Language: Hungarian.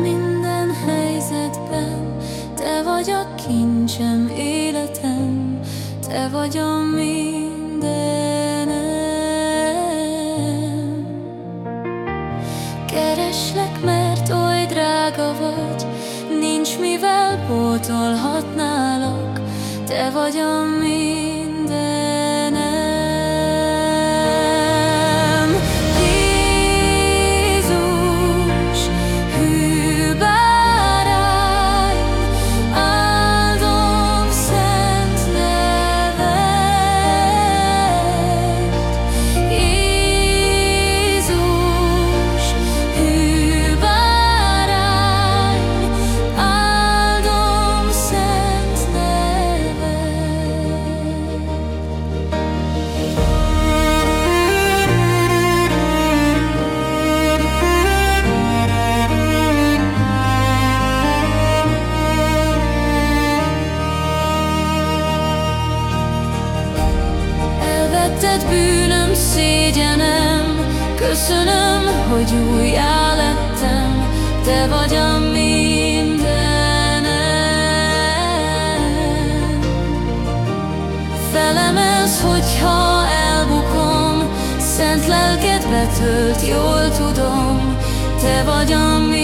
Minden helyzetben. Te vagy a kincsem, életem. Te vagy a mindenem. Kereslek, mert oly drága vagy. Nincs mivel pótolhatnálak. Te vagy a mindenem Elvetted bűnöm, szégyenem. Köszönöm, hogy újjá lettem. Te vagy a mindenem. Felemelsz, hogyha elbukom Szent lelked betölt, jól tudom. Te vagy a mindenem